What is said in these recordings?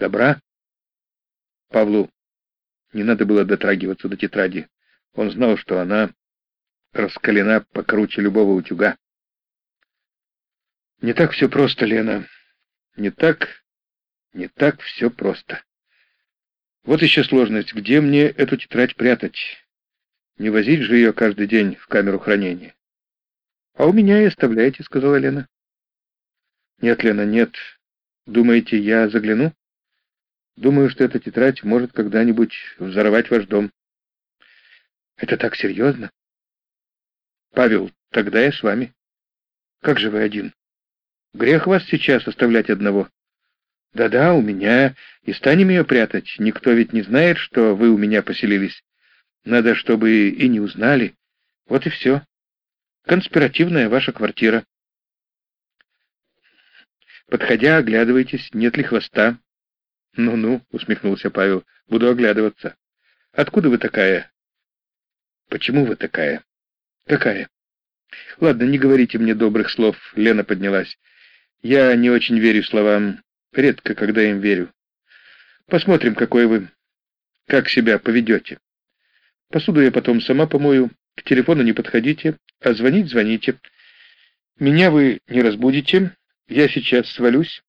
Добра? Павлу не надо было дотрагиваться до тетради. Он знал, что она раскалена покруче любого утюга. Не так все просто, Лена. Не так, не так все просто. Вот еще сложность. Где мне эту тетрадь прятать? Не возить же ее каждый день в камеру хранения. А у меня и оставляйте, сказала Лена. Нет, Лена, нет. Думаете, я загляну? Думаю, что эта тетрадь может когда-нибудь взорвать ваш дом. Это так серьезно? Павел, тогда я с вами. Как же вы один? Грех вас сейчас оставлять одного. Да-да, у меня, и станем ее прятать. Никто ведь не знает, что вы у меня поселились. Надо, чтобы и не узнали. Вот и все. Конспиративная ваша квартира. Подходя, оглядывайтесь, нет ли хвоста. «Ну-ну», — усмехнулся Павел, — «буду оглядываться. Откуда вы такая?» «Почему вы такая?» «Какая?» «Ладно, не говорите мне добрых слов», — Лена поднялась. «Я не очень верю словам, редко когда им верю. Посмотрим, какой вы, как себя поведете. Посуду я потом сама помою, к телефону не подходите, а звонить звоните. Меня вы не разбудите, я сейчас свалюсь»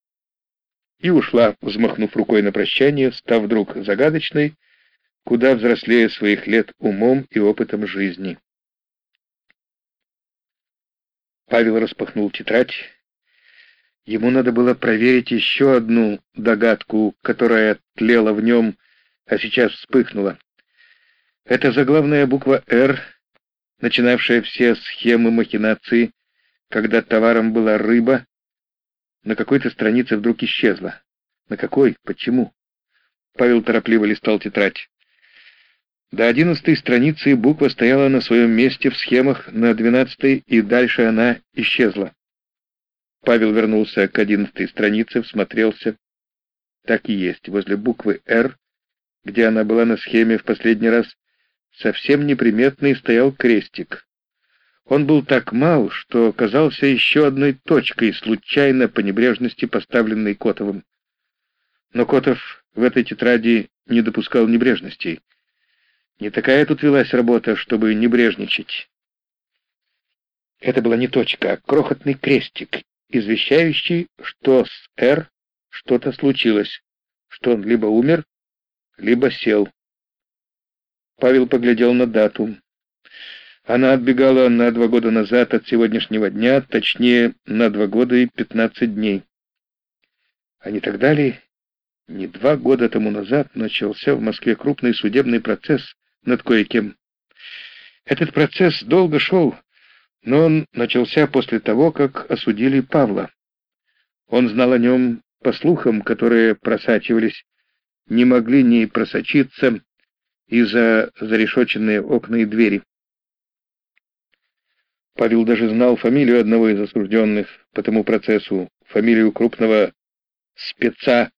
и ушла, взмахнув рукой на прощание, став вдруг загадочной, куда взрослее своих лет умом и опытом жизни. Павел распахнул тетрадь. Ему надо было проверить еще одну догадку, которая тлела в нем, а сейчас вспыхнула. Это заглавная буква «Р», начинавшая все схемы махинации, когда товаром была рыба, на какой-то странице вдруг исчезла. На какой? Почему? Павел торопливо листал тетрадь. До одиннадцатой страницы буква стояла на своем месте в схемах на двенадцатой, и дальше она исчезла. Павел вернулся к одиннадцатой странице, всмотрелся. Так и есть, возле буквы «Р», где она была на схеме в последний раз, совсем неприметный стоял крестик. Он был так мал, что казался еще одной точкой, случайно по небрежности поставленной Котовым. Но Котов в этой тетради не допускал небрежностей. Не такая тут велась работа, чтобы небрежничать. Это была не точка, а крохотный крестик, извещающий, что с «Р» что-то случилось, что он либо умер, либо сел. Павел поглядел на дату. Она отбегала на два года назад от сегодняшнего дня, точнее, на два года и пятнадцать дней. А не так далее, не два года тому назад начался в Москве крупный судебный процесс над кое-кем. Этот процесс долго шел, но он начался после того, как осудили Павла. Он знал о нем по слухам, которые просачивались, не могли не просочиться из-за зарешоченные окна и двери. Павел даже знал фамилию одного из осужденных по тому процессу, фамилию крупного спеца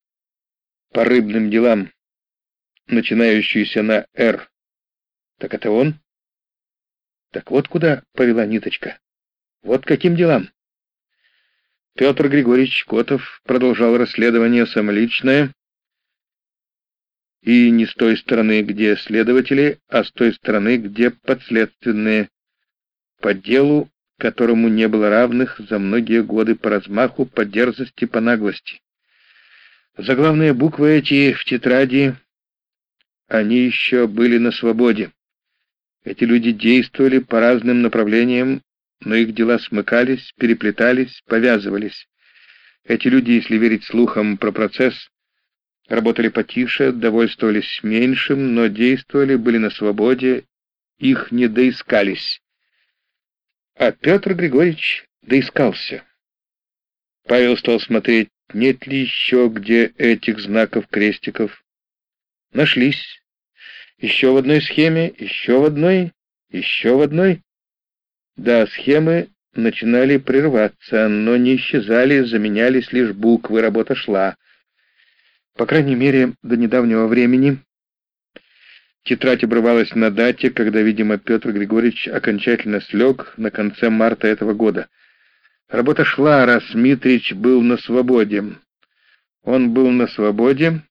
по рыбным делам, начинающуюся на «Р». Так это он? Так вот куда повела ниточка. Вот каким делам. Петр Григорьевич Котов продолжал расследование самоличное, и не с той стороны, где следователи, а с той стороны, где подследственные, по делу, которому не было равных за многие годы по размаху, по дерзости, по наглости. Заглавные буквы эти в тетради, они еще были на свободе. Эти люди действовали по разным направлениям, но их дела смыкались, переплетались, повязывались. Эти люди, если верить слухам про процесс, работали потише, довольствовались меньшим, но действовали, были на свободе, их не доискались. А Петр Григорьевич доискался. Павел стал смотреть, нет ли еще где этих знаков крестиков. Нашлись. Еще в одной схеме, еще в одной, еще в одной. Да, схемы начинали прерваться, но не исчезали, заменялись лишь буквы, работа шла. По крайней мере, до недавнего времени Тетрадь обрывалась на дате, когда, видимо, Петр Григорьевич окончательно слег на конце марта этого года. Работа шла, раз Митрич был на свободе. Он был на свободе,